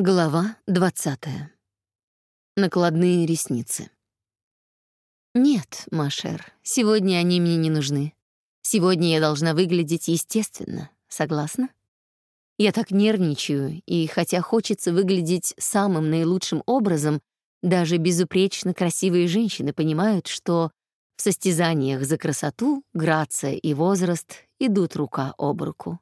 Глава 20. Накладные ресницы. Нет, Машер, сегодня они мне не нужны. Сегодня я должна выглядеть естественно. Согласна? Я так нервничаю, и хотя хочется выглядеть самым наилучшим образом, даже безупречно красивые женщины понимают, что в состязаниях за красоту, грация и возраст идут рука об руку.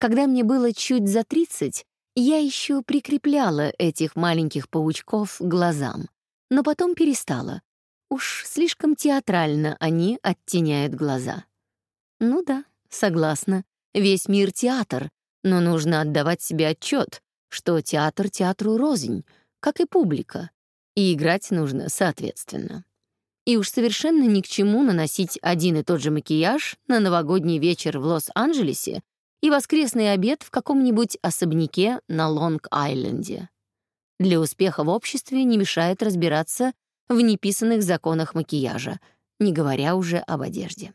Когда мне было чуть за 30, я еще прикрепляла этих маленьких паучков глазам, но потом перестала. Уж слишком театрально они оттеняют глаза. Ну да, согласна, весь мир — театр, но нужно отдавать себе отчет, что театр театру рознь, как и публика, и играть нужно соответственно. И уж совершенно ни к чему наносить один и тот же макияж на новогодний вечер в Лос-Анджелесе и воскресный обед в каком-нибудь особняке на Лонг-Айленде. Для успеха в обществе не мешает разбираться в неписанных законах макияжа, не говоря уже об одежде.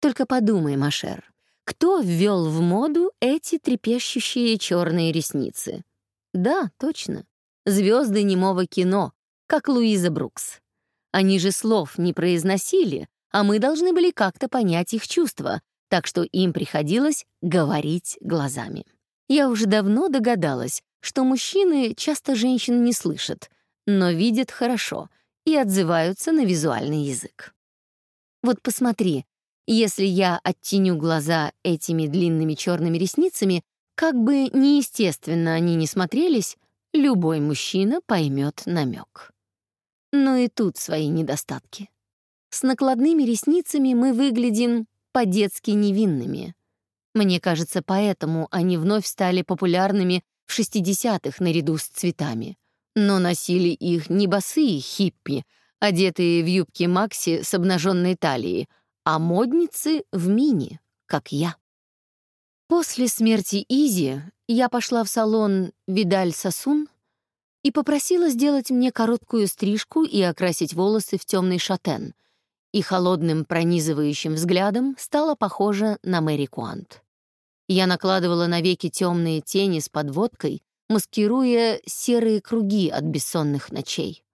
Только подумай, Машер, кто ввел в моду эти трепещущие черные ресницы? Да, точно. Звезды немого кино, как Луиза Брукс. Они же слов не произносили, а мы должны были как-то понять их чувства, так что им приходилось говорить глазами. Я уже давно догадалась, что мужчины часто женщин не слышат, но видят хорошо и отзываются на визуальный язык. Вот посмотри, если я оттеню глаза этими длинными черными ресницами, как бы неестественно они ни смотрелись, любой мужчина поймет намек. Но и тут свои недостатки. С накладными ресницами мы выглядим по-детски невинными. Мне кажется, поэтому они вновь стали популярными в 60-х наряду с цветами. Но носили их не босые хиппи, одетые в юбки Макси с обнаженной талией, а модницы в мини, как я. После смерти Изи я пошла в салон «Видаль Сосун» и попросила сделать мне короткую стрижку и окрасить волосы в темный шатен, и холодным пронизывающим взглядом стала похожа на Мэри Куант. Я накладывала на веки темные тени с подводкой, маскируя серые круги от бессонных ночей.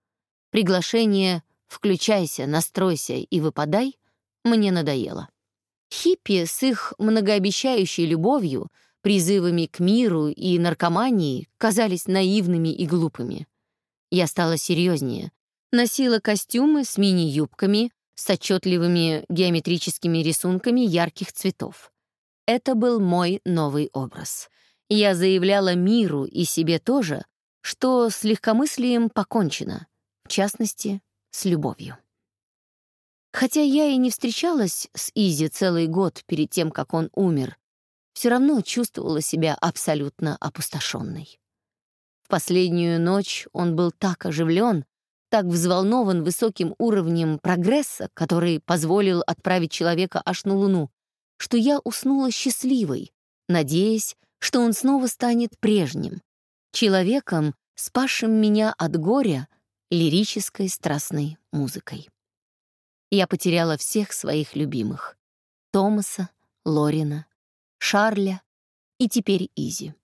Приглашение «включайся, настройся и выпадай» мне надоело. Хиппи с их многообещающей любовью, призывами к миру и наркомании казались наивными и глупыми. Я стала серьезнее, носила костюмы с мини-юбками, с отчетливыми геометрическими рисунками ярких цветов. Это был мой новый образ. Я заявляла миру и себе тоже, что с легкомыслием покончено, в частности, с любовью. Хотя я и не встречалась с Изи целый год перед тем, как он умер, все равно чувствовала себя абсолютно опустошенной. В последнюю ночь он был так оживлен, так взволнован высоким уровнем прогресса, который позволил отправить человека аж на Луну, что я уснула счастливой, надеясь, что он снова станет прежним, человеком, спасшим меня от горя лирической страстной музыкой. Я потеряла всех своих любимых — Томаса, Лорина, Шарля и теперь Изи.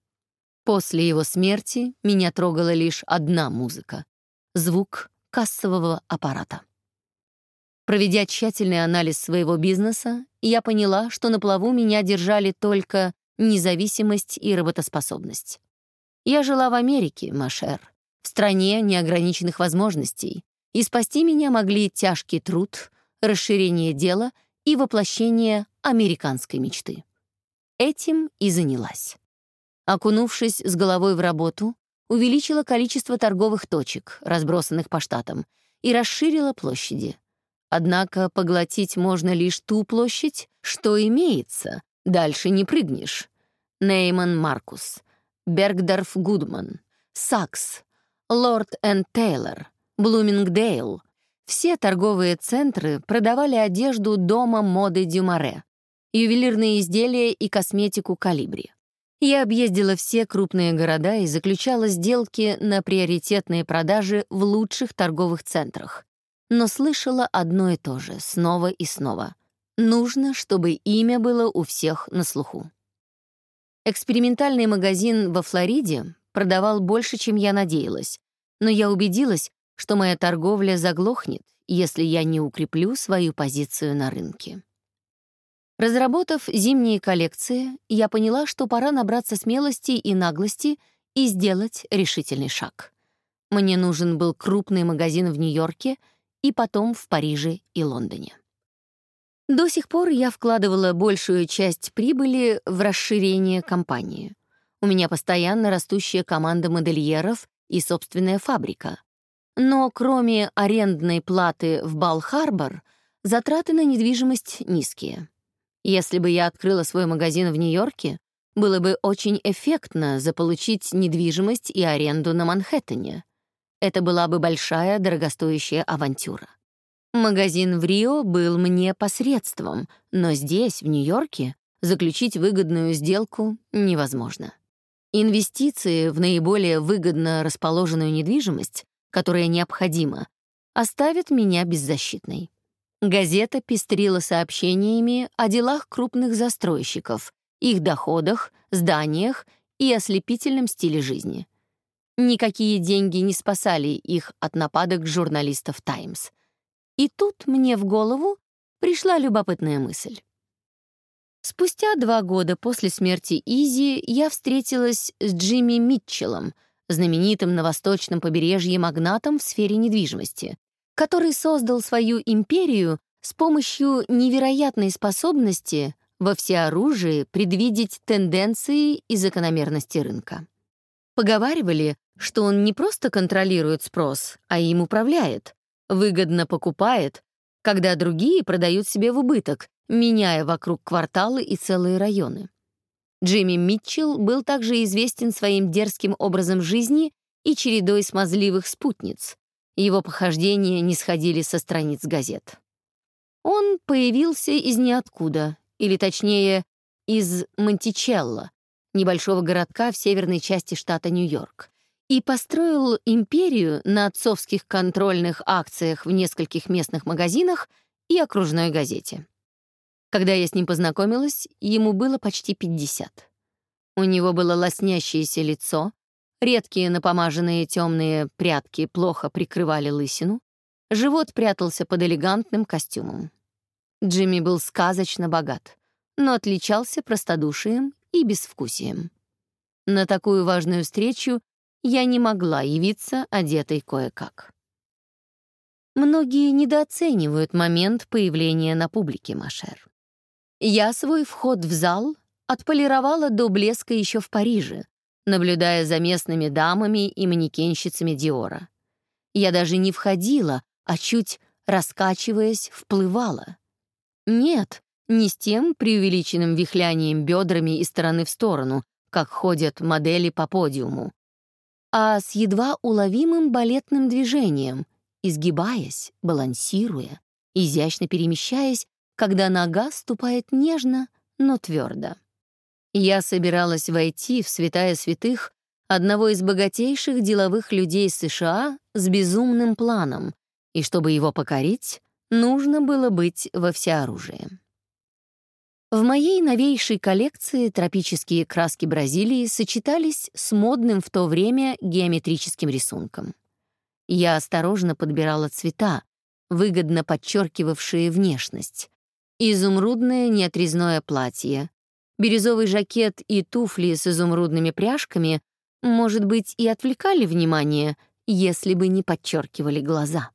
После его смерти меня трогала лишь одна музыка — звук кассового аппарата. Проведя тщательный анализ своего бизнеса, я поняла, что на плаву меня держали только независимость и работоспособность. Я жила в Америке, Машер, в стране неограниченных возможностей, и спасти меня могли тяжкий труд, расширение дела и воплощение американской мечты. Этим и занялась. Окунувшись с головой в работу, увеличила количество торговых точек, разбросанных по штатам, и расширила площади. Однако поглотить можно лишь ту площадь, что имеется, дальше не прыгнешь. Нейман Маркус, Бергдорф Гудман, Сакс, Лорд энд Тейлор, Блумингдейл — все торговые центры продавали одежду дома моды Дюмаре, ювелирные изделия и косметику Калибри. Я объездила все крупные города и заключала сделки на приоритетные продажи в лучших торговых центрах. Но слышала одно и то же, снова и снова. Нужно, чтобы имя было у всех на слуху. Экспериментальный магазин во Флориде продавал больше, чем я надеялась, но я убедилась, что моя торговля заглохнет, если я не укреплю свою позицию на рынке. Разработав зимние коллекции, я поняла, что пора набраться смелости и наглости и сделать решительный шаг. Мне нужен был крупный магазин в Нью-Йорке и потом в Париже и Лондоне. До сих пор я вкладывала большую часть прибыли в расширение компании. У меня постоянно растущая команда модельеров и собственная фабрика. Но кроме арендной платы в Бал-Харбор, затраты на недвижимость низкие. Если бы я открыла свой магазин в Нью-Йорке, было бы очень эффектно заполучить недвижимость и аренду на Манхэттене. Это была бы большая дорогостоящая авантюра. Магазин в Рио был мне посредством, но здесь, в Нью-Йорке, заключить выгодную сделку невозможно. Инвестиции в наиболее выгодно расположенную недвижимость, которая необходима, оставят меня беззащитной. Газета пестрила сообщениями о делах крупных застройщиков, их доходах, зданиях и ослепительном стиле жизни. Никакие деньги не спасали их от нападок журналистов «Таймс». И тут мне в голову пришла любопытная мысль. Спустя два года после смерти Изи я встретилась с Джимми Митчеллом, знаменитым на восточном побережье магнатом в сфере недвижимости, который создал свою империю с помощью невероятной способности во всеоружии предвидеть тенденции и закономерности рынка. Поговаривали, что он не просто контролирует спрос, а им управляет, выгодно покупает, когда другие продают себе в убыток, меняя вокруг кварталы и целые районы. Джимми Митчелл был также известен своим дерзким образом жизни и чередой смазливых спутниц, его похождения не сходили со страниц газет. Он появился из ниоткуда, или точнее, из Монтичелло, небольшого городка в северной части штата Нью-Йорк, и построил империю на отцовских контрольных акциях в нескольких местных магазинах и окружной газете. Когда я с ним познакомилась, ему было почти 50. У него было лоснящееся лицо, Редкие напомаженные темные прядки плохо прикрывали лысину. Живот прятался под элегантным костюмом. Джимми был сказочно богат, но отличался простодушием и безвкусием. На такую важную встречу я не могла явиться одетой кое-как. Многие недооценивают момент появления на публике Машер. Я свой вход в зал отполировала до блеска еще в Париже, наблюдая за местными дамами и манекенщицами Диора. Я даже не входила, а чуть, раскачиваясь, вплывала. Нет, не с тем преувеличенным вихлянием бедрами из стороны в сторону, как ходят модели по подиуму, а с едва уловимым балетным движением, изгибаясь, балансируя, изящно перемещаясь, когда нога ступает нежно, но твердо. Я собиралась войти в святая святых одного из богатейших деловых людей США с безумным планом, и чтобы его покорить, нужно было быть во всеоружии. В моей новейшей коллекции тропические краски Бразилии сочетались с модным в то время геометрическим рисунком. Я осторожно подбирала цвета, выгодно подчеркивавшие внешность. Изумрудное неотрезное платье, Бирюзовый жакет и туфли с изумрудными пряжками, может быть, и отвлекали внимание, если бы не подчеркивали глаза.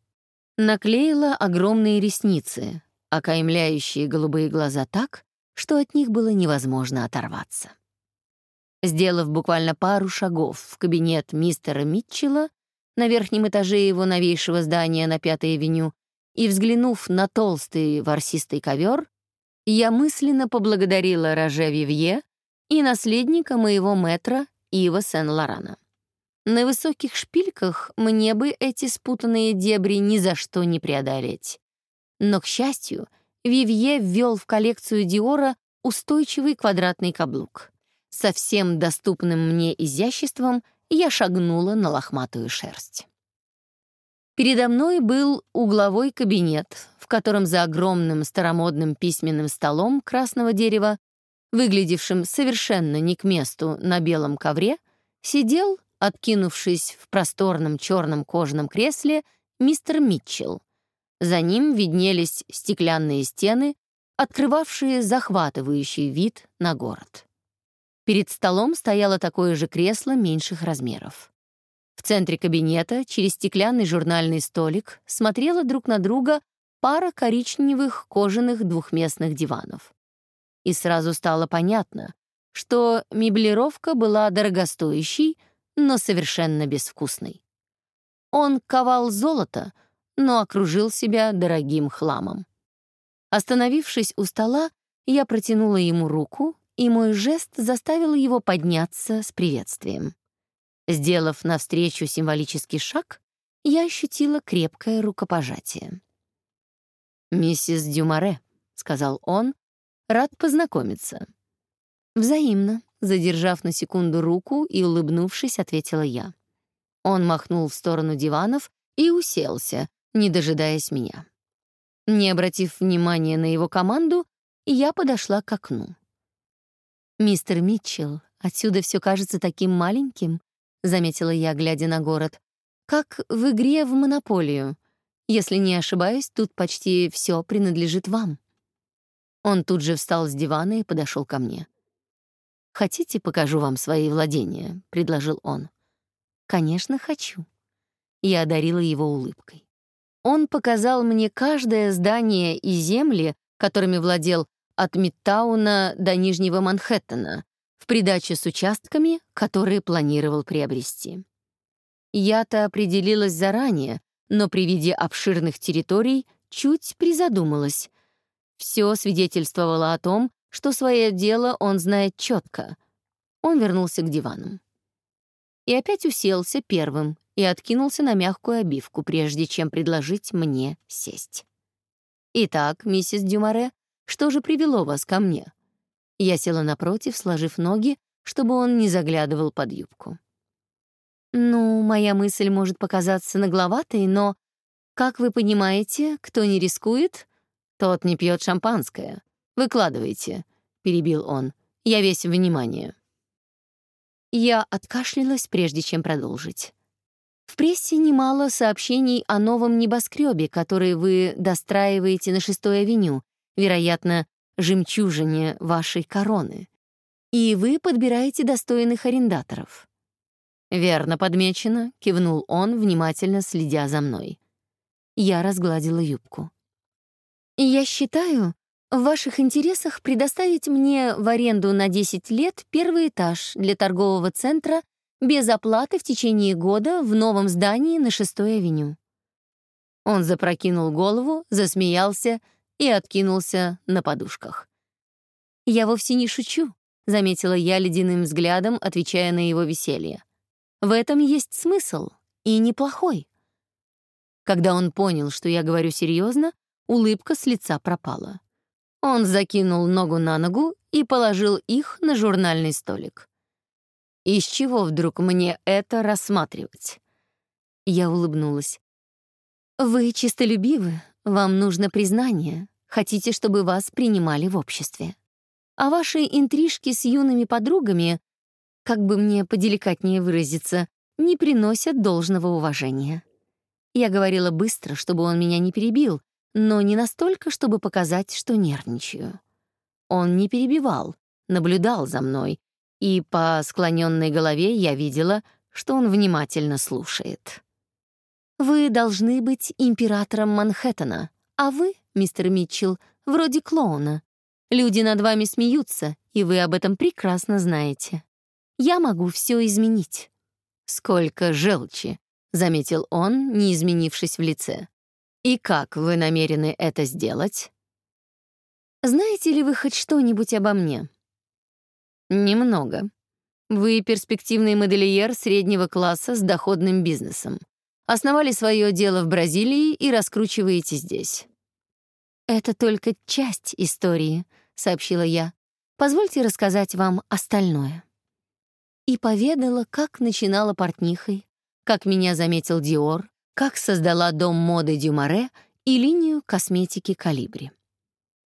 Наклеила огромные ресницы, окаймляющие голубые глаза так, что от них было невозможно оторваться. Сделав буквально пару шагов в кабинет мистера Митчелла на верхнем этаже его новейшего здания на Пятой авеню и взглянув на толстый ворсистый ковер, я мысленно поблагодарила Роже Вивье и наследника моего метра Ива Сен-Лорана. На высоких шпильках мне бы эти спутанные дебри ни за что не преодолеть. Но, к счастью, Вивье ввел в коллекцию Диора устойчивый квадратный каблук. Со всем доступным мне изяществом я шагнула на лохматую шерсть. Передо мной был угловой кабинет, в котором за огромным старомодным письменным столом красного дерева, выглядевшим совершенно не к месту на белом ковре, сидел откинувшись в просторном черном кожаном кресле, мистер Митчелл. За ним виднелись стеклянные стены, открывавшие захватывающий вид на город. Перед столом стояло такое же кресло меньших размеров. В центре кабинета, через стеклянный журнальный столик, смотрела друг на друга пара коричневых кожаных двухместных диванов. И сразу стало понятно, что меблировка была дорогостоящей, но совершенно безвкусной. Он ковал золото, но окружил себя дорогим хламом. Остановившись у стола, я протянула ему руку, и мой жест заставил его подняться с приветствием. Сделав навстречу символический шаг, я ощутила крепкое рукопожатие. «Миссис Дюмаре», — сказал он, — «рад познакомиться». «Взаимно», — задержав на секунду руку и улыбнувшись, ответила я. Он махнул в сторону диванов и уселся, не дожидаясь меня. Не обратив внимания на его команду, я подошла к окну. «Мистер Митчелл, отсюда все кажется таким маленьким», — заметила я, глядя на город, «как в игре в монополию. Если не ошибаюсь, тут почти все принадлежит вам». Он тут же встал с дивана и подошел ко мне. «Хотите, покажу вам свои владения?» — предложил он. «Конечно, хочу». Я одарила его улыбкой. Он показал мне каждое здание и земли, которыми владел от Мидтауна до Нижнего Манхэттена, в придаче с участками, которые планировал приобрести. Я-то определилась заранее, но при виде обширных территорий чуть призадумалась. Все свидетельствовало о том, что свое дело он знает четко. Он вернулся к дивану. И опять уселся первым, и откинулся на мягкую обивку, прежде чем предложить мне сесть. «Итак, миссис Дюмаре, что же привело вас ко мне?» Я села напротив, сложив ноги, чтобы он не заглядывал под юбку. «Ну, моя мысль может показаться нагловатой, но, как вы понимаете, кто не рискует, тот не пьет шампанское. Выкладывайте», — перебил он. «Я весь внимание». Я откашлялась, прежде чем продолжить. В прессе немало сообщений о новом небоскребе, который вы достраиваете на Шестой авеню, вероятно, жемчужине вашей короны. И вы подбираете достойных арендаторов. «Верно подмечено», — кивнул он, внимательно следя за мной. Я разгладила юбку. «Я считаю, в ваших интересах предоставить мне в аренду на 10 лет первый этаж для торгового центра без оплаты в течение года в новом здании на Шестой авеню. Он запрокинул голову, засмеялся и откинулся на подушках. «Я вовсе не шучу», — заметила я ледяным взглядом, отвечая на его веселье. «В этом есть смысл, и неплохой». Когда он понял, что я говорю серьезно, улыбка с лица пропала. Он закинул ногу на ногу и положил их на журнальный столик. Из чего вдруг мне это рассматривать? Я улыбнулась. Вы чистолюбивы, вам нужно признание, хотите, чтобы вас принимали в обществе. А ваши интрижки с юными подругами, как бы мне поделикатнее выразиться, не приносят должного уважения. Я говорила быстро, чтобы он меня не перебил, но не настолько, чтобы показать, что нервничаю. Он не перебивал, наблюдал за мной, и по склоненной голове я видела, что он внимательно слушает. «Вы должны быть императором Манхэттена, а вы, мистер Митчелл, вроде клоуна. Люди над вами смеются, и вы об этом прекрасно знаете. Я могу все изменить». «Сколько желчи», — заметил он, не изменившись в лице. «И как вы намерены это сделать?» «Знаете ли вы хоть что-нибудь обо мне?» Немного. Вы перспективный модельер среднего класса с доходным бизнесом. Основали свое дело в Бразилии и раскручиваете здесь. Это только часть истории, сообщила я. Позвольте рассказать вам остальное. И поведала, как начинала портнихой, как меня заметил Диор, как создала дом моды Дюмаре и линию косметики Калибри.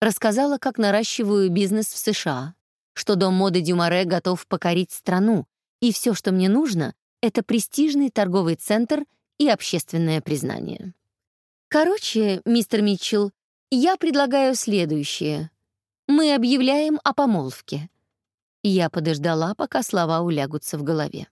Рассказала, как наращиваю бизнес в США, что дом моды Дюмаре готов покорить страну, и все, что мне нужно, Это престижный торговый центр и общественное признание. Короче, мистер Митчелл, я предлагаю следующее. Мы объявляем о помолвке. Я подождала, пока слова улягутся в голове.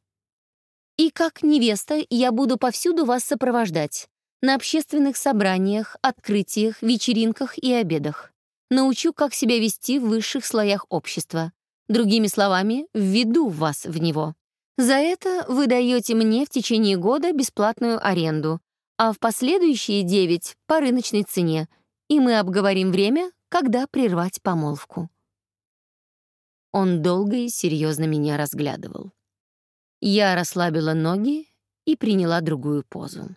И как невеста я буду повсюду вас сопровождать. На общественных собраниях, открытиях, вечеринках и обедах. Научу, как себя вести в высших слоях общества. Другими словами, введу вас в него. За это вы даете мне в течение года бесплатную аренду, а в последующие девять — по рыночной цене, и мы обговорим время, когда прервать помолвку. Он долго и серьезно меня разглядывал. Я расслабила ноги и приняла другую позу.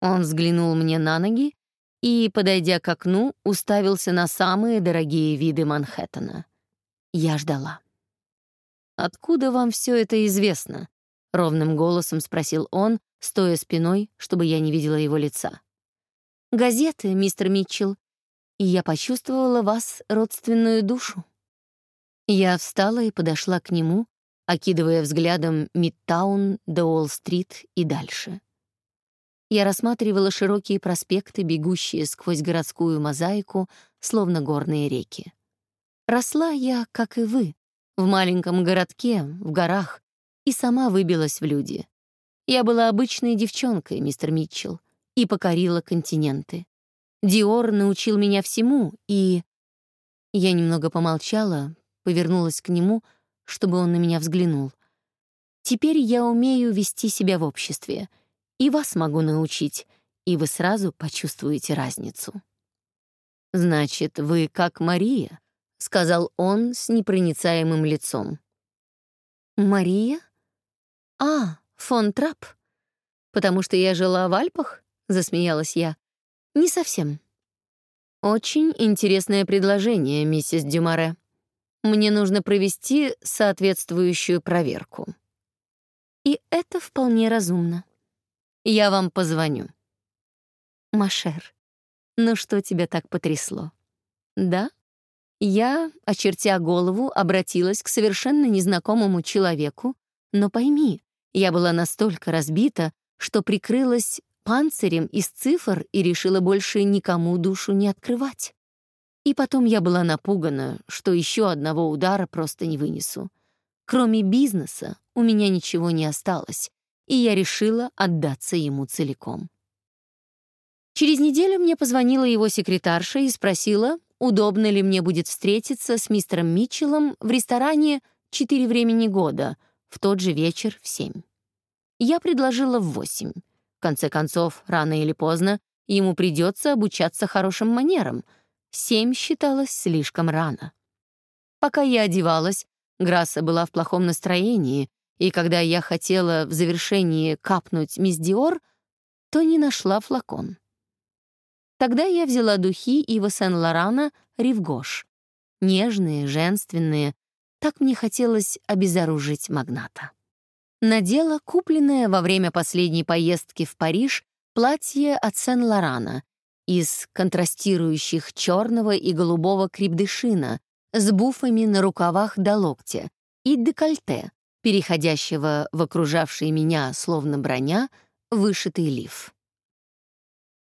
Он взглянул мне на ноги и, подойдя к окну, уставился на самые дорогие виды Манхэттена. Я ждала. «Откуда вам все это известно?» — ровным голосом спросил он, стоя спиной, чтобы я не видела его лица. «Газеты, мистер Митчелл, и я почувствовала вас родственную душу». Я встала и подошла к нему, окидывая взглядом Мидтаун до Уолл-стрит и дальше. Я рассматривала широкие проспекты, бегущие сквозь городскую мозаику, словно горные реки. Росла я, как и вы, в маленьком городке, в горах, и сама выбилась в люди. Я была обычной девчонкой, мистер Митчелл, и покорила континенты. Диор научил меня всему, и... Я немного помолчала, повернулась к нему, чтобы он на меня взглянул. Теперь я умею вести себя в обществе, и вас могу научить, и вы сразу почувствуете разницу. «Значит, вы как Мария?» — сказал он с непроницаемым лицом. «Мария? А, фон Трап? Потому что я жила в Альпах?» — засмеялась я. «Не совсем». «Очень интересное предложение, миссис Дюмаре. Мне нужно провести соответствующую проверку». «И это вполне разумно. Я вам позвоню». «Машер, ну что тебя так потрясло?» «Да?» Я, очертя голову, обратилась к совершенно незнакомому человеку, но пойми, я была настолько разбита, что прикрылась панцирем из цифр и решила больше никому душу не открывать. И потом я была напугана, что еще одного удара просто не вынесу. Кроме бизнеса у меня ничего не осталось, и я решила отдаться ему целиком. Через неделю мне позвонила его секретарша и спросила, удобно ли мне будет встретиться с мистером Митчеллом в ресторане «Четыре времени года» в тот же вечер в семь. Я предложила в восемь. В конце концов, рано или поздно ему придется обучаться хорошим манерам. Семь считалось слишком рано. Пока я одевалась, Грасса была в плохом настроении, и когда я хотела в завершении капнуть мисс Диор, то не нашла флакон. Тогда я взяла духи Ива Сен-Лорана «Ривгош». Нежные, женственные. Так мне хотелось обезоружить магната. Надела купленное во время последней поездки в Париж платье от Сен-Лорана из контрастирующих черного и голубого крепдышина с буфами на рукавах до локтя и декольте, переходящего в окружавший меня, словно броня, вышитый лиф.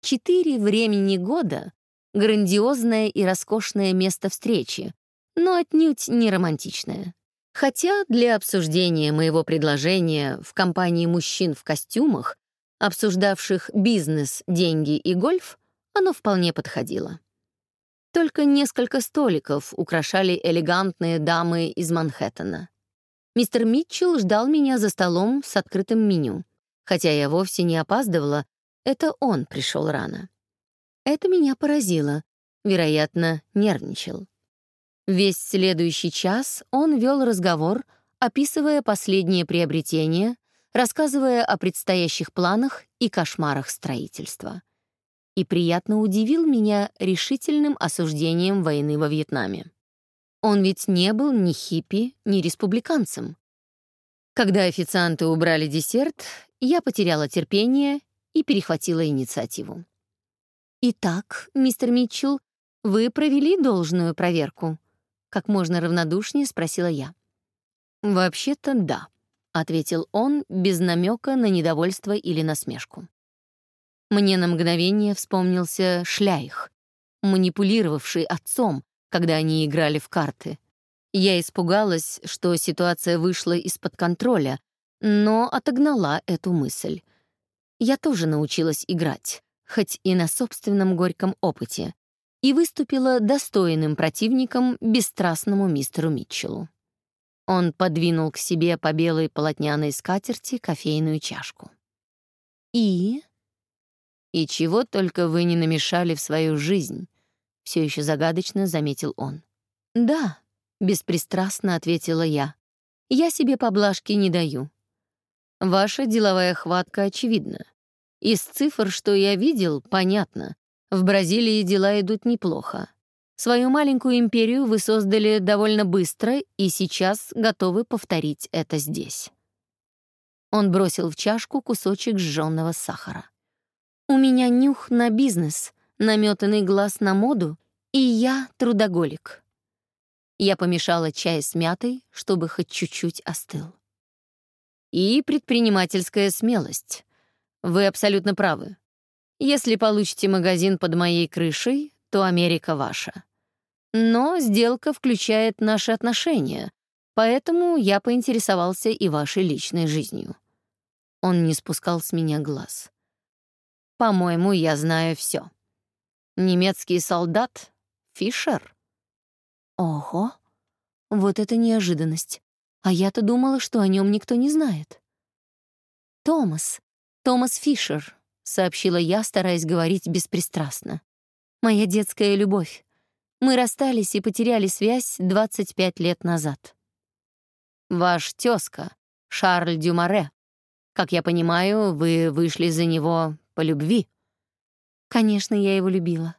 Четыре времени года — грандиозное и роскошное место встречи, но отнюдь не романтичное. Хотя для обсуждения моего предложения в компании мужчин в костюмах, обсуждавших бизнес, деньги и гольф, оно вполне подходило. Только несколько столиков украшали элегантные дамы из Манхэттена. Мистер Митчелл ждал меня за столом с открытым меню. Хотя я вовсе не опаздывала, это он пришел рано. Это меня поразило. Вероятно, нервничал. Весь следующий час он вел разговор, описывая последние приобретения, рассказывая о предстоящих планах и кошмарах строительства. И приятно удивил меня решительным осуждением войны во Вьетнаме. Он ведь не был ни хиппи, ни республиканцем. Когда официанты убрали десерт, я потеряла терпение и перехватила инициативу. «Итак, мистер Митчелл, вы провели должную проверку?» Как можно равнодушнее спросила я. «Вообще-то да», ответил он без намека на недовольство или насмешку. Мне на мгновение вспомнился Шляйх, манипулировавший отцом, когда они играли в карты. Я испугалась, что ситуация вышла из-под контроля, но отогнала эту мысль. Я тоже научилась играть, хоть и на собственном горьком опыте, и выступила достойным противником бесстрастному мистеру Митчеллу. Он подвинул к себе по белой полотняной скатерти кофейную чашку. «И?» «И чего только вы не намешали в свою жизнь», — все еще загадочно заметил он. «Да», — беспристрастно ответила я. «Я себе поблажки не даю. Ваша деловая хватка очевидна. Из цифр, что я видел, понятно. В Бразилии дела идут неплохо. Свою маленькую империю вы создали довольно быстро и сейчас готовы повторить это здесь. Он бросил в чашку кусочек сжённого сахара. «У меня нюх на бизнес, наметанный глаз на моду, и я трудоголик». Я помешала чай с мятой, чтобы хоть чуть-чуть остыл. И предпринимательская смелость. Вы абсолютно правы. Если получите магазин под моей крышей, то Америка ваша. Но сделка включает наши отношения, поэтому я поинтересовался и вашей личной жизнью. Он не спускал с меня глаз. По-моему, я знаю все. Немецкий солдат Фишер. Ого, вот это неожиданность. А я-то думала, что о нем никто не знает. Томас, Томас Фишер, сообщила я, стараясь говорить беспристрастно. Моя детская любовь. Мы расстались и потеряли связь 25 лет назад. Ваш тезка, Шарль Дюмаре. Как я понимаю, вы вышли за него по любви. Конечно, я его любила.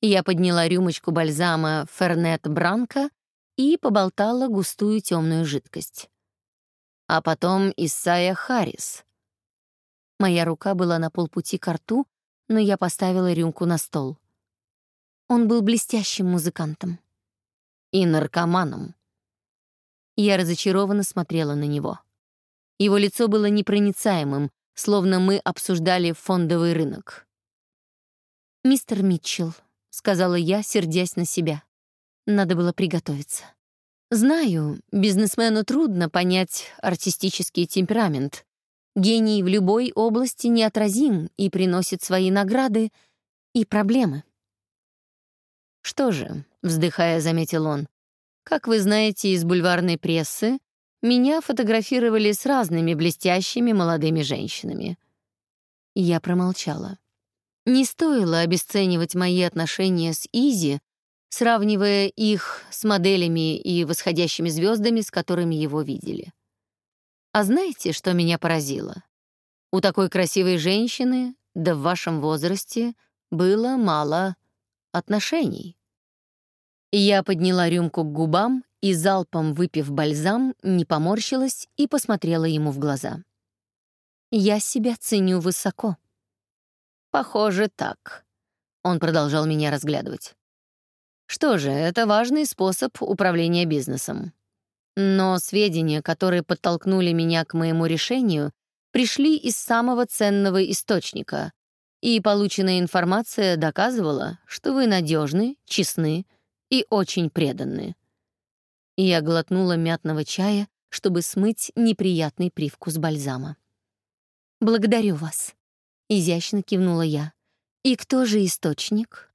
Я подняла рюмочку бальзама Фернет Бранко и поболтала густую темную жидкость. А потом Исайя Харрис. Моя рука была на полпути к рту, но я поставила рюмку на стол. Он был блестящим музыкантом. И наркоманом. Я разочарованно смотрела на него. Его лицо было непроницаемым, словно мы обсуждали фондовый рынок. «Мистер Митчелл», — сказала я, сердясь на себя. Надо было приготовиться. Знаю, бизнесмену трудно понять артистический темперамент. Гений в любой области неотразим и приносит свои награды и проблемы. «Что же», — вздыхая, заметил он, «как вы знаете из бульварной прессы, меня фотографировали с разными блестящими молодыми женщинами». Я промолчала. Не стоило обесценивать мои отношения с Изи, сравнивая их с моделями и восходящими звездами, с которыми его видели. А знаете, что меня поразило? У такой красивой женщины, да в вашем возрасте, было мало отношений. Я подняла рюмку к губам и, залпом выпив бальзам, не поморщилась и посмотрела ему в глаза. «Я себя ценю высоко». «Похоже, так», — он продолжал меня разглядывать. «Что же, это важный способ управления бизнесом. Но сведения, которые подтолкнули меня к моему решению, пришли из самого ценного источника, и полученная информация доказывала, что вы надежны, честны и очень преданы. Я глотнула мятного чая, чтобы смыть неприятный привкус бальзама. «Благодарю вас», — изящно кивнула я. «И кто же источник?»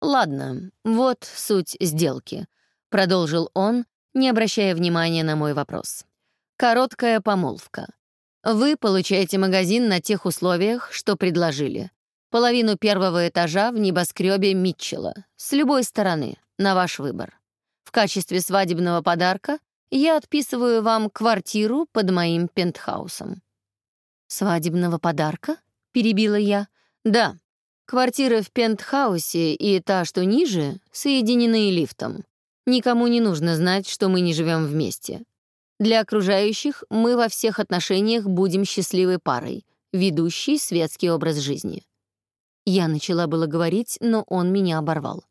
«Ладно, вот суть сделки», — продолжил он, не обращая внимания на мой вопрос. «Короткая помолвка. Вы получаете магазин на тех условиях, что предложили. Половину первого этажа в небоскребе Митчелла, с любой стороны, на ваш выбор. В качестве свадебного подарка я отписываю вам квартиру под моим пентхаусом». «Свадебного подарка?» — перебила я. «Да. Квартира в пентхаусе и та, что ниже, соединены лифтом. Никому не нужно знать, что мы не живем вместе. Для окружающих мы во всех отношениях будем счастливой парой, ведущей светский образ жизни. Я начала было говорить, но он меня оборвал.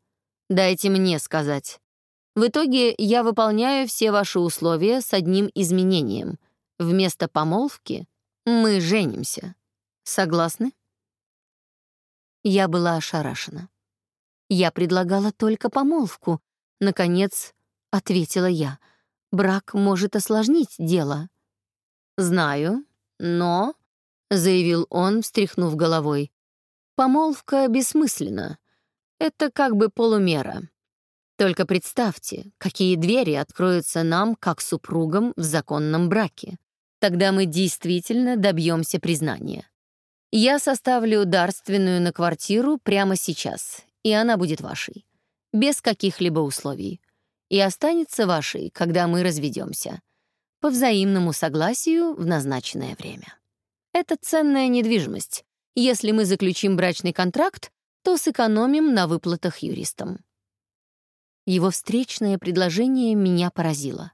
«Дайте мне сказать». В итоге я выполняю все ваши условия с одним изменением. Вместо помолвки мы женимся. Согласны? Я была ошарашена. Я предлагала только помолвку. Наконец, ответила я. Брак может осложнить дело. Знаю, но, заявил он, встряхнув головой, помолвка бессмысленна. Это как бы полумера. Только представьте, какие двери откроются нам, как супругам, в законном браке. Тогда мы действительно добьемся признания. Я составлю дарственную на квартиру прямо сейчас, и она будет вашей, без каких-либо условий, и останется вашей, когда мы разведемся, по взаимному согласию в назначенное время. Это ценная недвижимость. Если мы заключим брачный контракт, то сэкономим на выплатах юристам. Его встречное предложение меня поразило.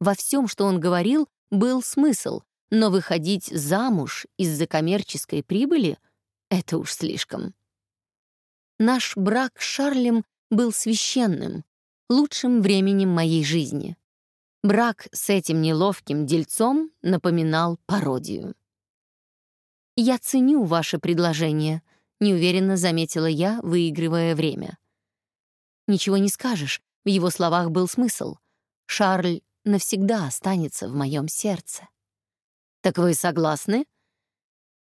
Во всем, что он говорил, был смысл, но выходить замуж из-за коммерческой прибыли — это уж слишком. Наш брак с Шарлем был священным, лучшим временем моей жизни. Брак с этим неловким дельцом напоминал пародию. «Я ценю ваше предложение», — неуверенно заметила я, выигрывая время. Ничего не скажешь, в его словах был смысл. Шарль навсегда останется в моем сердце. Так вы согласны?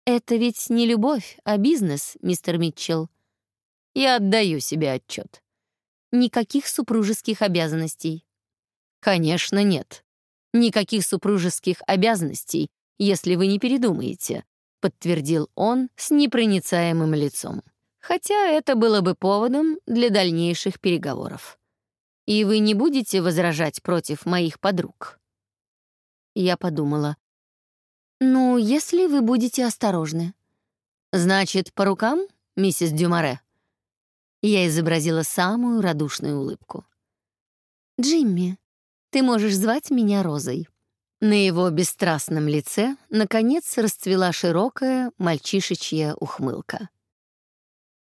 Это ведь не любовь, а бизнес, мистер Митчелл. Я отдаю себе отчет. Никаких супружеских обязанностей. Конечно, нет. Никаких супружеских обязанностей, если вы не передумаете, подтвердил он с непроницаемым лицом. Хотя это было бы поводом для дальнейших переговоров. И вы не будете возражать против моих подруг? Я подумала, «Ну, если вы будете осторожны». «Значит, по рукам, миссис Дюмаре?» Я изобразила самую радушную улыбку. «Джимми, ты можешь звать меня Розой». На его бесстрастном лице, наконец, расцвела широкая мальчишечья ухмылка.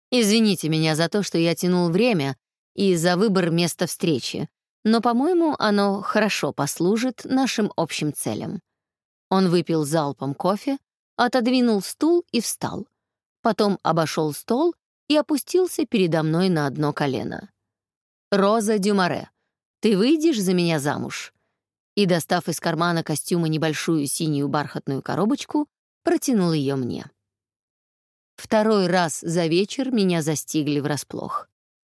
«Извините меня за то, что я тянул время и за выбор места встречи, но, по-моему, оно хорошо послужит нашим общим целям. Он выпил залпом кофе, отодвинул стул и встал. Потом обошел стол и опустился передо мной на одно колено. «Роза Дюмаре, ты выйдешь за меня замуж?» И, достав из кармана костюма небольшую синюю бархатную коробочку, протянул ее мне. Второй раз за вечер меня застигли врасплох.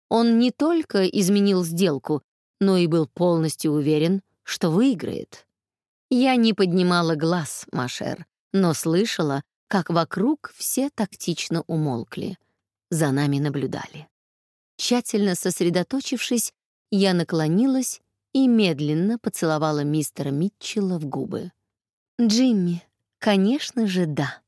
Он не только изменил сделку, но и был полностью уверен, что выиграет. Я не поднимала глаз, Машер, но слышала, как вокруг все тактично умолкли. За нами наблюдали. Тщательно сосредоточившись, я наклонилась и медленно поцеловала мистера Митчелла в губы. «Джимми, конечно же, да».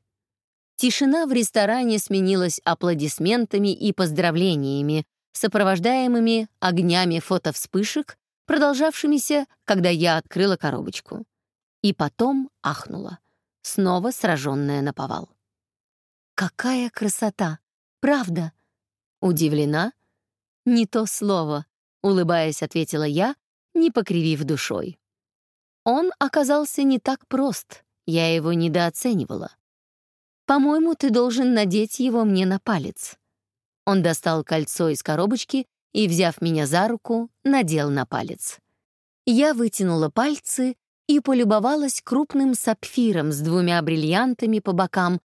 Тишина в ресторане сменилась аплодисментами и поздравлениями, сопровождаемыми огнями фотовспышек, продолжавшимися, когда я открыла коробочку и потом ахнула, снова сраженная на повал. «Какая красота! Правда?» «Удивлена?» «Не то слово», — улыбаясь, ответила я, не покривив душой. Он оказался не так прост, я его недооценивала. «По-моему, ты должен надеть его мне на палец». Он достал кольцо из коробочки и, взяв меня за руку, надел на палец. Я вытянула пальцы и полюбовалась крупным сапфиром с двумя бриллиантами по бокам,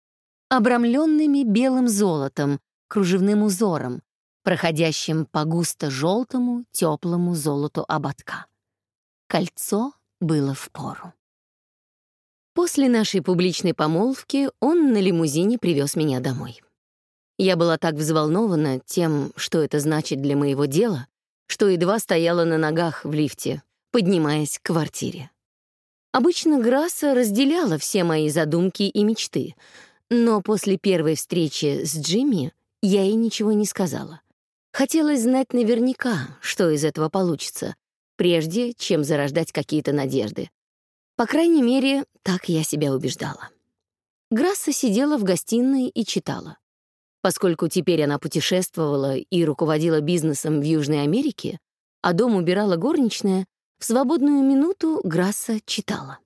обрамленными белым золотом, кружевным узором, проходящим по густо-желтому, теплому золоту ободка. Кольцо было в пору. После нашей публичной помолвки он на лимузине привез меня домой. Я была так взволнована тем, что это значит для моего дела, что едва стояла на ногах в лифте, поднимаясь к квартире. Обычно Грасса разделяла все мои задумки и мечты, но после первой встречи с Джимми я ей ничего не сказала. Хотелось знать наверняка, что из этого получится, прежде чем зарождать какие-то надежды. По крайней мере, так я себя убеждала. Грасса сидела в гостиной и читала. Поскольку теперь она путешествовала и руководила бизнесом в Южной Америке, а дом убирала горничная, в свободную минуту Грасса читала.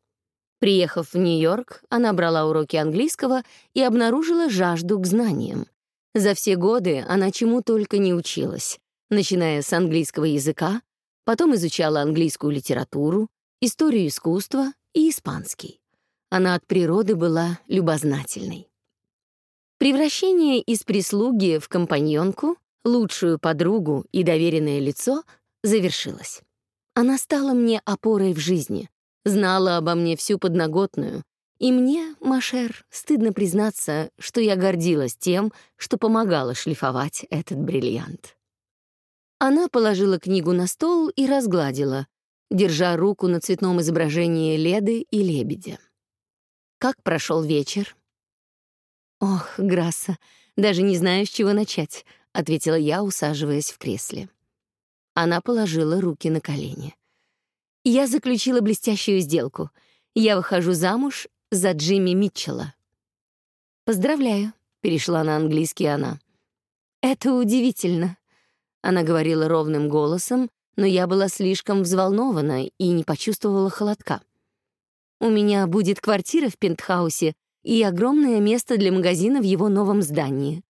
Приехав в Нью-Йорк, она брала уроки английского и обнаружила жажду к знаниям. За все годы она чему только не училась, начиная с английского языка, потом изучала английскую литературу, историю искусства и испанский. Она от природы была любознательной. Превращение из прислуги в компаньонку, лучшую подругу и доверенное лицо завершилось. Она стала мне опорой в жизни, знала обо мне всю подноготную, и мне, Машер, стыдно признаться, что я гордилась тем, что помогала шлифовать этот бриллиант. Она положила книгу на стол и разгладила, держа руку на цветном изображении Леды и лебедя. Как прошел вечер? «Ох, Грасса, даже не знаю, с чего начать», — ответила я, усаживаясь в кресле. Она положила руки на колени. «Я заключила блестящую сделку. Я выхожу замуж за Джимми Митчелла». «Поздравляю», — перешла на английский она. «Это удивительно», — она говорила ровным голосом, но я была слишком взволнована и не почувствовала холодка. «У меня будет квартира в пентхаусе и огромное место для магазина в его новом здании.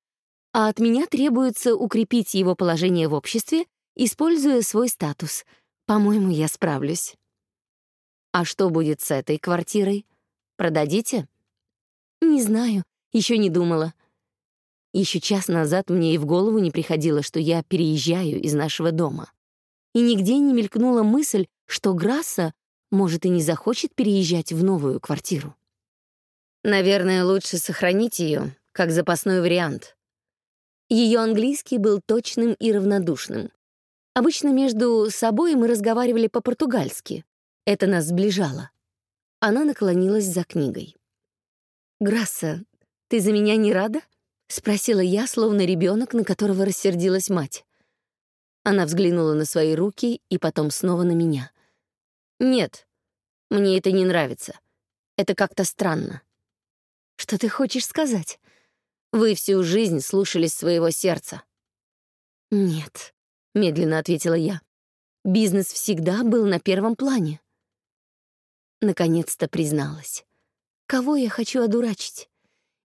А от меня требуется укрепить его положение в обществе, используя свой статус. По-моему, я справлюсь. А что будет с этой квартирой? Продадите? Не знаю, еще не думала. Еще час назад мне и в голову не приходило, что я переезжаю из нашего дома. И нигде не мелькнула мысль, что Грасса, может, и не захочет переезжать в новую квартиру. Наверное, лучше сохранить ее как запасной вариант. Ее английский был точным и равнодушным. Обычно между собой мы разговаривали по-португальски. Это нас сближало. Она наклонилась за книгой. «Грасса, ты за меня не рада?» — спросила я, словно ребенок, на которого рассердилась мать. Она взглянула на свои руки и потом снова на меня. «Нет, мне это не нравится. Это как-то странно». «Что ты хочешь сказать?» «Вы всю жизнь слушались своего сердца». «Нет», — медленно ответила я. «Бизнес всегда был на первом плане». Наконец-то призналась. «Кого я хочу одурачить?»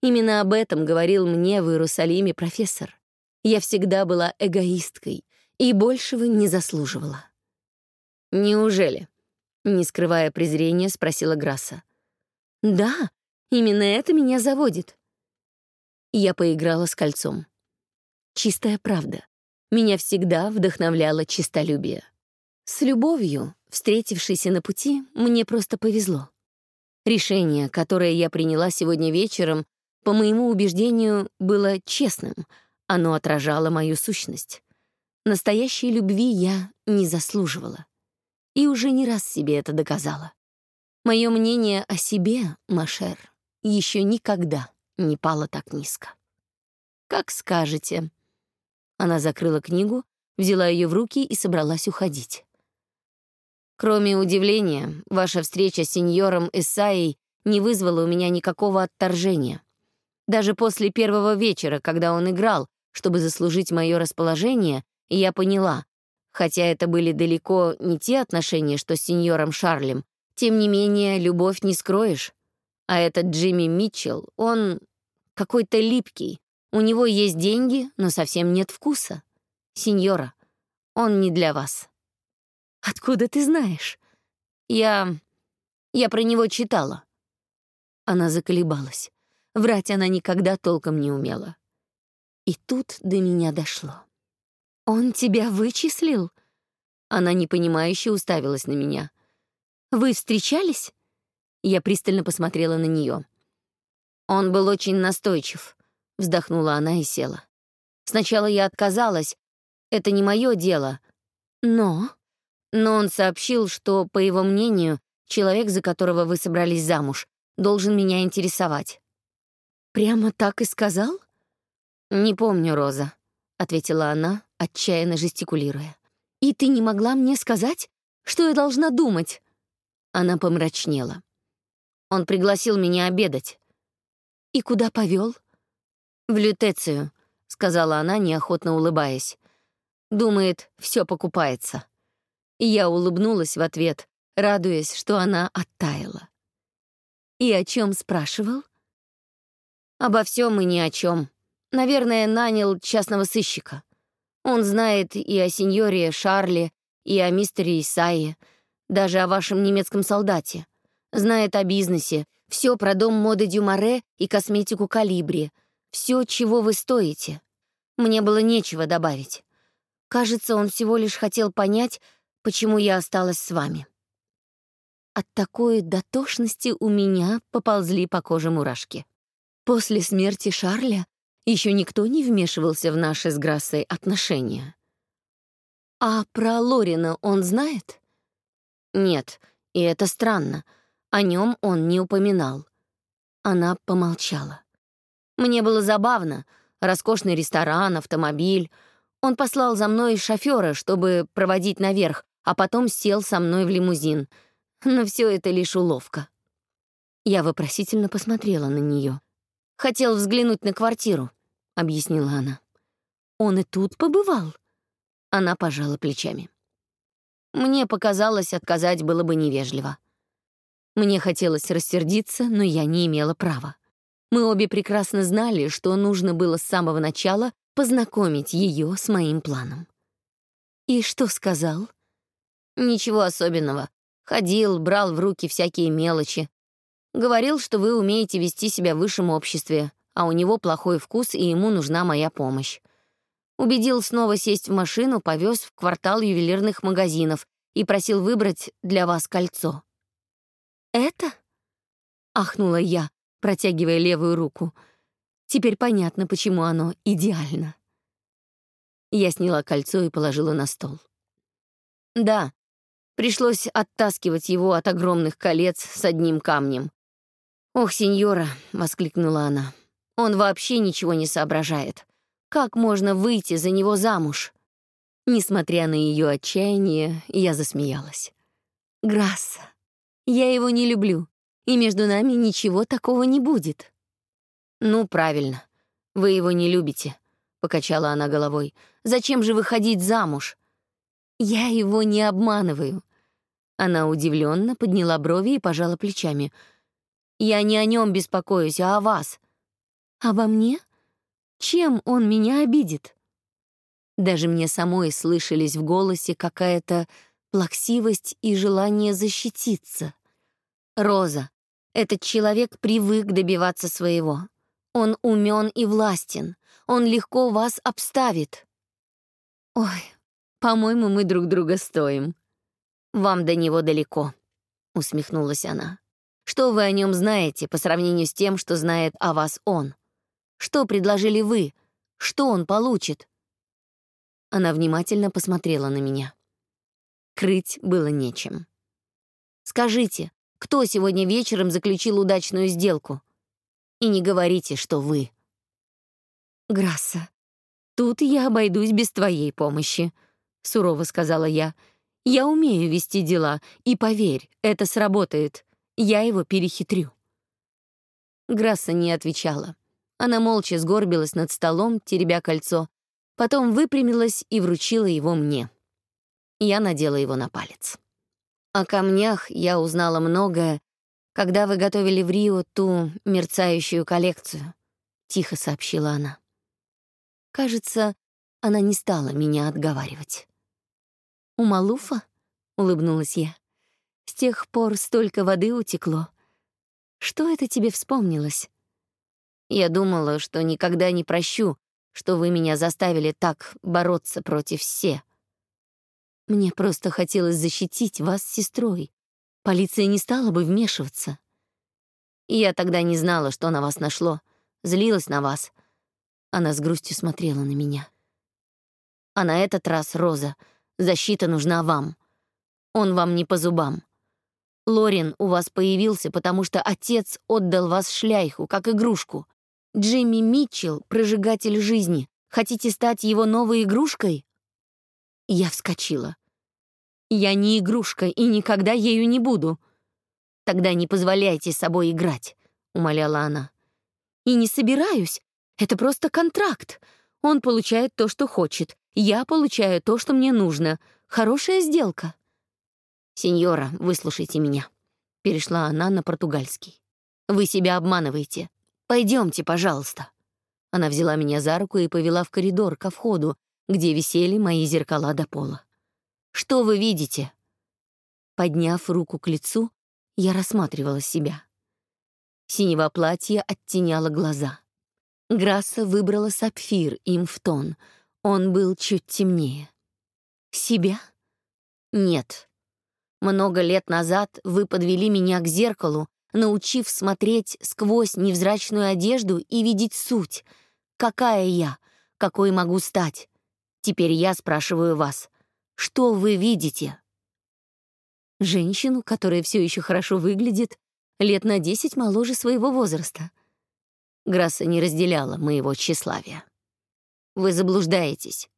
Именно об этом говорил мне в Иерусалиме профессор. Я всегда была эгоисткой и большего не заслуживала. «Неужели?» — не скрывая презрения, спросила Грасса. «Да, Именно это меня заводит. Я поиграла с кольцом. Чистая правда. Меня всегда вдохновляло чистолюбие. С любовью, встретившейся на пути, мне просто повезло. Решение, которое я приняла сегодня вечером, по моему убеждению, было честным. Оно отражало мою сущность. Настоящей любви я не заслуживала. И уже не раз себе это доказала. Мое мнение о себе, Машер, еще никогда не пала так низко. «Как скажете». Она закрыла книгу, взяла ее в руки и собралась уходить. Кроме удивления, ваша встреча с сеньором Исаей не вызвала у меня никакого отторжения. Даже после первого вечера, когда он играл, чтобы заслужить мое расположение, я поняла, хотя это были далеко не те отношения, что с сеньором Шарлем, тем не менее, любовь не скроешь. А этот Джимми Митчелл, он какой-то липкий. У него есть деньги, но совсем нет вкуса. Сеньора, он не для вас. Откуда ты знаешь? Я... я про него читала. Она заколебалась. Врать она никогда толком не умела. И тут до меня дошло. «Он тебя вычислил?» Она непонимающе уставилась на меня. «Вы встречались?» Я пристально посмотрела на нее. Он был очень настойчив. Вздохнула она и села. Сначала я отказалась. Это не мое дело. Но... Но он сообщил, что, по его мнению, человек, за которого вы собрались замуж, должен меня интересовать. «Прямо так и сказал?» «Не помню, Роза», — ответила она, отчаянно жестикулируя. «И ты не могла мне сказать, что я должна думать?» Она помрачнела. Он пригласил меня обедать. «И куда повел? «В лютецию», — сказала она, неохотно улыбаясь. «Думает, все покупается». Я улыбнулась в ответ, радуясь, что она оттаяла. «И о чем спрашивал?» «Обо всем и ни о чем. Наверное, нанял частного сыщика. Он знает и о сеньоре Шарле, и о мистере Исаи, даже о вашем немецком солдате. Знает о бизнесе, все про дом моды Дюмаре и косметику Калибри, все, чего вы стоите. Мне было нечего добавить. Кажется, он всего лишь хотел понять, почему я осталась с вами. От такой дотошности у меня поползли по коже мурашки. После смерти Шарля еще никто не вмешивался в наши с Грассой отношения. А про Лорина он знает? Нет, и это странно. О нем он не упоминал. Она помолчала. Мне было забавно. Роскошный ресторан, автомобиль. Он послал за мной шофера, чтобы проводить наверх, а потом сел со мной в лимузин. Но все это лишь уловка. Я вопросительно посмотрела на нее. «Хотел взглянуть на квартиру», — объяснила она. «Он и тут побывал?» Она пожала плечами. Мне показалось, отказать было бы невежливо. Мне хотелось рассердиться, но я не имела права. Мы обе прекрасно знали, что нужно было с самого начала познакомить ее с моим планом. «И что сказал?» «Ничего особенного. Ходил, брал в руки всякие мелочи. Говорил, что вы умеете вести себя в высшем обществе, а у него плохой вкус, и ему нужна моя помощь. Убедил снова сесть в машину, повез в квартал ювелирных магазинов и просил выбрать для вас кольцо. «Это?» — ахнула я, протягивая левую руку. Теперь понятно, почему оно идеально. Я сняла кольцо и положила на стол. Да, пришлось оттаскивать его от огромных колец с одним камнем. «Ох, сеньора!» — воскликнула она. «Он вообще ничего не соображает. Как можно выйти за него замуж?» Несмотря на ее отчаяние, я засмеялась. «Грасса, я его не люблю, и между нами ничего такого не будет». «Ну, правильно. Вы его не любите», — покачала она головой. «Зачем же выходить замуж?» «Я его не обманываю». Она удивленно подняла брови и пожала плечами. «Я не о нем беспокоюсь, а о вас». «Обо мне?» Чем он меня обидит? Даже мне самой слышались в голосе какая-то плаксивость и желание защититься. Роза, этот человек привык добиваться своего. Он умен и властен. Он легко вас обставит. Ой, по-моему, мы друг друга стоим. Вам до него далеко, усмехнулась она. Что вы о нем знаете по сравнению с тем, что знает о вас он? Что предложили вы? Что он получит?» Она внимательно посмотрела на меня. Крыть было нечем. «Скажите, кто сегодня вечером заключил удачную сделку? И не говорите, что вы». «Грасса, тут я обойдусь без твоей помощи», — сурово сказала я. «Я умею вести дела, и поверь, это сработает. Я его перехитрю». Грасса не отвечала. Она молча сгорбилась над столом, теребя кольцо, потом выпрямилась и вручила его мне. Я надела его на палец. О камнях я узнала многое, когда вы готовили в Рио ту мерцающую коллекцию, тихо сообщила она. Кажется, она не стала меня отговаривать. У Малуфа? улыбнулась я. С тех пор столько воды утекло. Что это тебе вспомнилось? Я думала, что никогда не прощу, что вы меня заставили так бороться против все. Мне просто хотелось защитить вас с сестрой. Полиция не стала бы вмешиваться. Я тогда не знала, что на вас нашло. Злилась на вас. Она с грустью смотрела на меня. А на этот раз, Роза, защита нужна вам. Он вам не по зубам. Лорин у вас появился, потому что отец отдал вас шляйху, как игрушку. Джимми Митчелл — прожигатель жизни. Хотите стать его новой игрушкой?» Я вскочила. «Я не игрушка и никогда ею не буду». «Тогда не позволяйте собой играть», — умоляла она. «И не собираюсь. Это просто контракт. Он получает то, что хочет. Я получаю то, что мне нужно. Хорошая сделка». «Сеньора, выслушайте меня», — перешла она на португальский. «Вы себя обманываете. Пойдемте, пожалуйста». Она взяла меня за руку и повела в коридор ко входу, где висели мои зеркала до пола. «Что вы видите?» Подняв руку к лицу, я рассматривала себя. Синего платья оттеняло глаза. Грасса выбрала сапфир им в тон. Он был чуть темнее. Себя? Нет. Много лет назад вы подвели меня к зеркалу, научив смотреть сквозь невзрачную одежду и видеть суть. Какая я? Какой могу стать? Теперь я спрашиваю вас, что вы видите? Женщину, которая все еще хорошо выглядит, лет на десять моложе своего возраста. Грасса не разделяла моего тщеславия. Вы заблуждаетесь.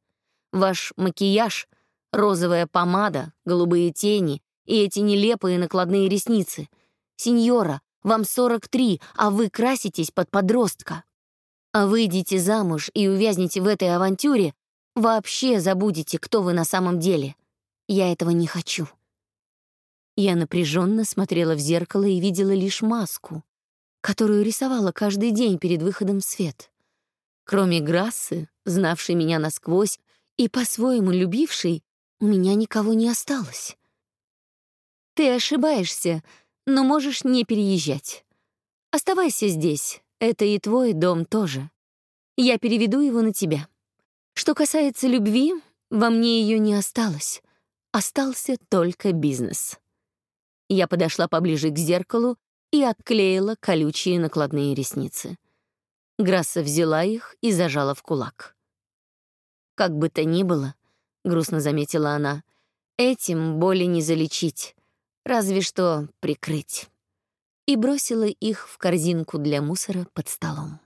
Ваш макияж, розовая помада, голубые тени и эти нелепые накладные ресницы. Сеньора, вам 43, а вы краситесь под подростка. А выйдете замуж и увязнете в этой авантюре, вообще забудете, кто вы на самом деле. Я этого не хочу. Я напряженно смотрела в зеркало и видела лишь маску, которую рисовала каждый день перед выходом в свет. Кроме Грассы, знавшей меня насквозь и по-своему любившей, у меня никого не осталось. Ты ошибаешься, но можешь не переезжать. Оставайся здесь, это и твой дом тоже. Я переведу его на тебя. Что касается любви, во мне ее не осталось. Остался только бизнес. Я подошла поближе к зеркалу и отклеила колючие накладные ресницы. Грасса взяла их и зажала в кулак. «Как бы то ни было», — грустно заметила она, — «этим боли не залечить, разве что прикрыть». И бросила их в корзинку для мусора под столом.